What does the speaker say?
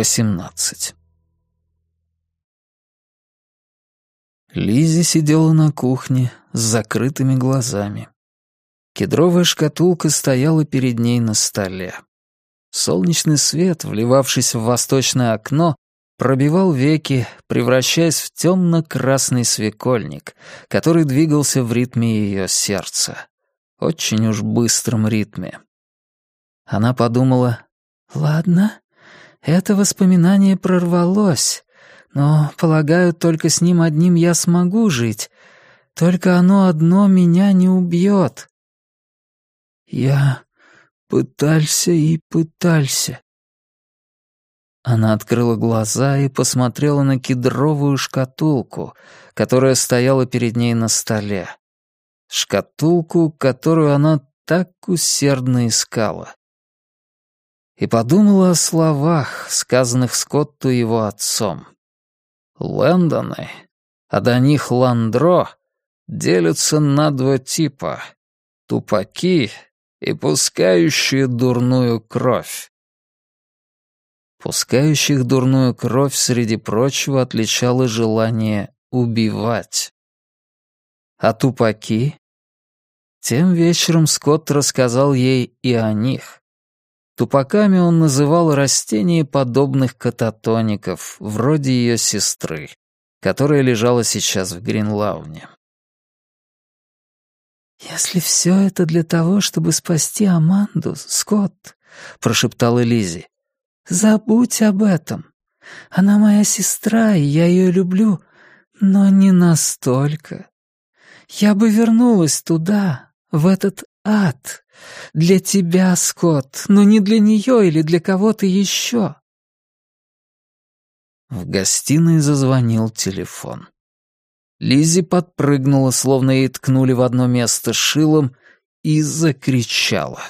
18. Лизи сидела на кухне с закрытыми глазами. Кедровая шкатулка стояла перед ней на столе. Солнечный свет, вливавшийся в восточное окно, пробивал веки, превращаясь в темно-красный свекольник, который двигался в ритме ее сердца. Очень уж быстром ритме. Она подумала, «Ладно, это воспоминание прорвалось, но, полагаю, только с ним одним я смогу жить. Только оно одно меня не убьет. Я пытался и пытался. Она открыла глаза и посмотрела на кедровую шкатулку, которая стояла перед ней на столе. Шкатулку, которую она так усердно искала и подумала о словах, сказанных Скотту его отцом. Лэндоны, а до них Ландро, делятся на два типа — тупаки и пускающие дурную кровь. Пускающих дурную кровь, среди прочего, отличало желание убивать. А тупаки? Тем вечером Скотт рассказал ей и о них. Тупаками он называл растения подобных кататоников, вроде ее сестры, которая лежала сейчас в Гринлауне. «Если все это для того, чтобы спасти Аманду, Скотт», — прошептала Лизи, — «забудь об этом. Она моя сестра, и я ее люблю, но не настолько. Я бы вернулась туда, в этот ад, для тебя, Скотт, но не для нее или для кого-то еще. В гостиной зазвонил телефон. Лизи подпрыгнула, словно ей ткнули в одно место шилом, и закричала.